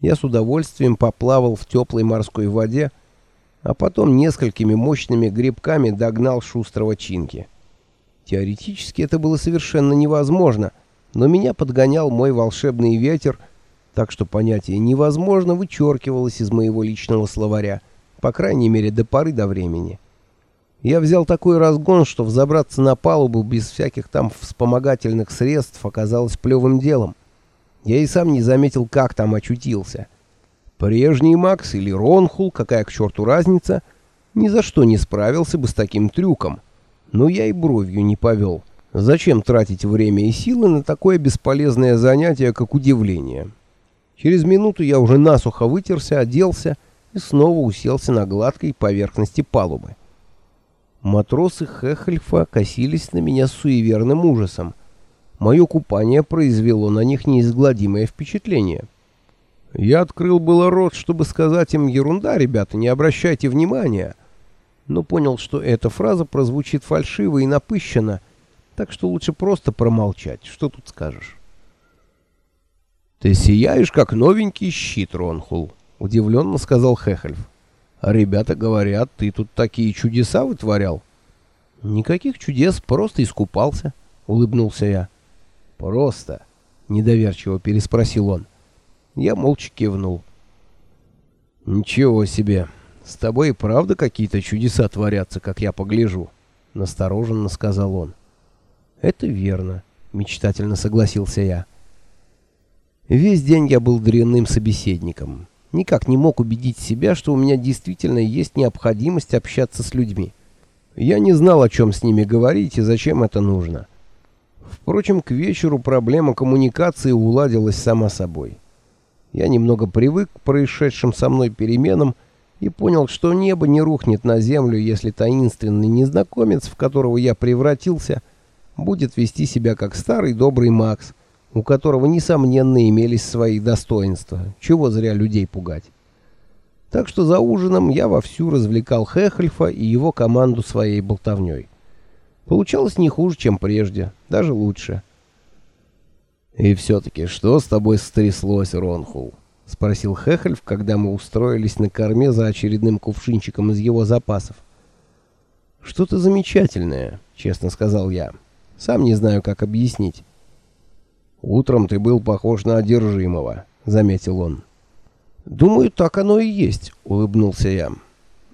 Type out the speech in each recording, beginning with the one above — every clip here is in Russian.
Я с удовольствием поплавал в теплой морской воде, а потом несколькими мощными грибками догнал шустрого Чинки. Теоретически это было совершенно невозможно, но меня подгонял мой волшебный ветер, так что понятие «невозможно» вычеркивалось из моего личного словаря, по крайней мере до поры до времени. Я взял такой разгон, что взобраться на палубу без всяких там вспомогательных средств оказалось плевым делом. Я и сам не заметил, как там очутился. Прежний Макс или Ронхул, какая к черту разница, ни за что не справился бы с таким трюком. Но я и бровью не повел. Зачем тратить время и силы на такое бесполезное занятие, как удивление? Через минуту я уже насухо вытерся, оделся и снова уселся на гладкой поверхности палубы. Матросы Хехельфа косились на меня с суеверным ужасом. Мое купание произвело на них неизгладимое впечатление. Я открыл было рот, чтобы сказать им «Ерунда, ребята, не обращайте внимания», но понял, что эта фраза прозвучит фальшиво и напыщенно, так что лучше просто промолчать. Что тут скажешь? «Ты сияешь, как новенький щит, Ронхул», — удивленно сказал Хехельф. «А ребята говорят, ты тут такие чудеса вытворял». «Никаких чудес, просто искупался», — улыбнулся я. «Просто?» — недоверчиво переспросил он. Я молча кивнул. «Ничего себе! С тобой и правда какие-то чудеса творятся, как я погляжу», — настороженно сказал он. «Это верно», — мечтательно согласился я. Весь день я был дрянным собеседником. Никак не мог убедить себя, что у меня действительно есть необходимость общаться с людьми. Я не знал, о чем с ними говорить и зачем это нужно. Впрочем, к вечеру проблема коммуникации уладилась сама собой. Я немного привык к происшедшим со мной переменам и понял, что небо не рухнет на землю, если таинственный незнакомец, в которого я превратился, будет вести себя как старый добрый Макс, у которого, несомненно, имелись свои достоинства. Чего зря людей пугать. Так что за ужином я вовсю развлекал Хехельфа и его команду своей болтовней. Получалось не хуже, чем прежде, даже лучше. «И все-таки что с тобой стряслось, Ронхул?» — спросил Хехельф, когда мы устроились на корме за очередным кувшинчиком из его запасов. «Что-то замечательное», — честно сказал я. «Сам не знаю, как объяснить». «Утром ты был похож на одержимого», — заметил он. «Думаю, так оно и есть», — улыбнулся я.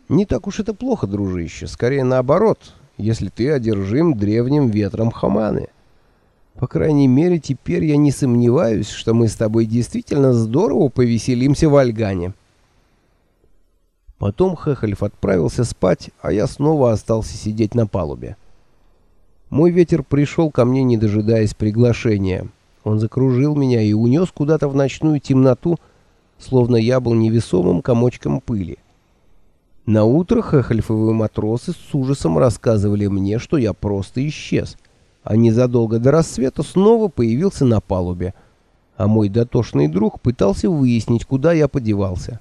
«Не так уж это плохо, дружище. Скорее наоборот, если ты одержим древним ветром Хаманы. По крайней мере, теперь я не сомневаюсь, что мы с тобой действительно здорово повеселимся в Альгане». Потом Хехельф отправился спать, а я снова остался сидеть на палубе. Мой ветер пришел ко мне, не дожидаясь приглашения. Он закружил меня и унес куда-то в ночную темноту, словно я был невесомым комочком пыли. На утро хехельфовые матросы с ужасом рассказывали мне, что я просто исчез, а незадолго до рассвета снова появился на палубе, а мой дотошный друг пытался выяснить, куда я подевался.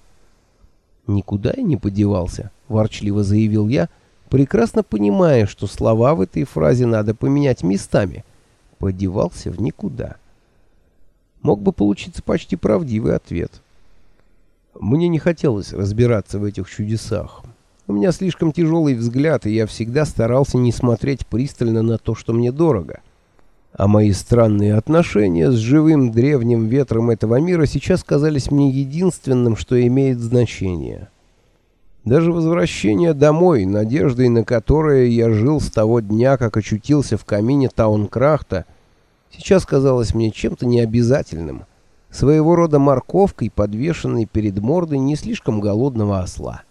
«Никуда я не подевался», — ворчливо заявил я, прекрасно понимая, что слова в этой фразе надо поменять местами. «Подевался в никуда». Мог бы получиться почти правдивый ответ. Мне не хотелось разбираться в этих чудесах. У меня слишком тяжелый взгляд, и я всегда старался не смотреть пристально на то, что мне дорого. А мои странные отношения с живым древним ветром этого мира сейчас казались мне единственным, что имеет значение. Даже возвращение домой, надеждой на которое я жил с того дня, как очутился в камине Таункрахта, сейчас казалось мне чем-то необязательным своего рода морковкой, подвешенной перед мордой не слишком голодного осла.